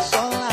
your